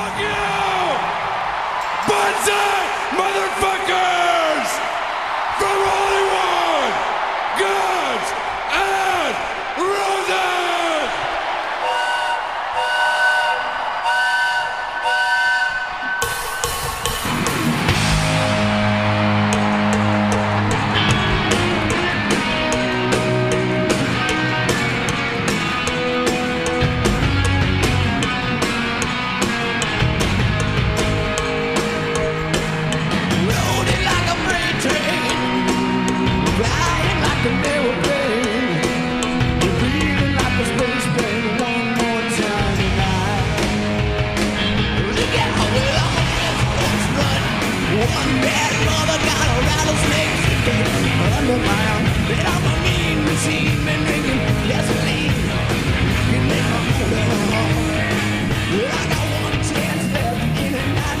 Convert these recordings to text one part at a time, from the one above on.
Fuck you! Under. And. I got one chance left in and I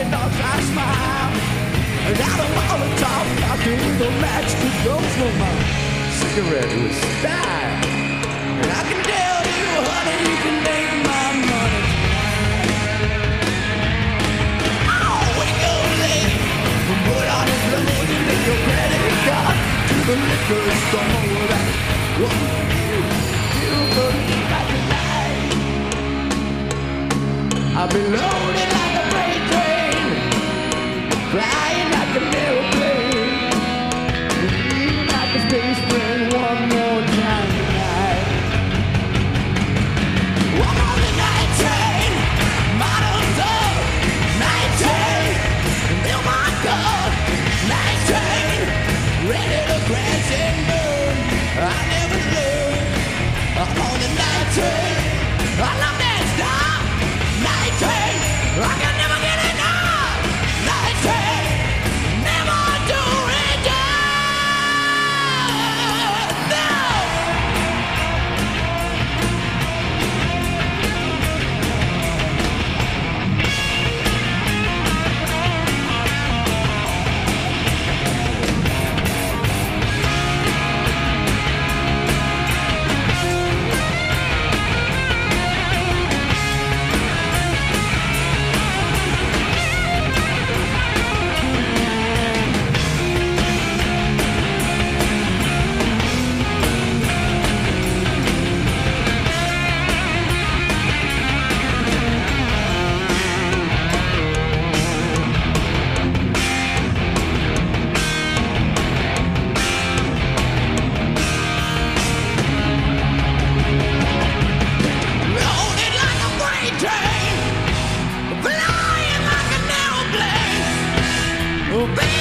a I smile. I got a Molotov, cocktail with a match for my cigarette with style. And I can tell you, honey, you can I've been loaded like a freight train. baby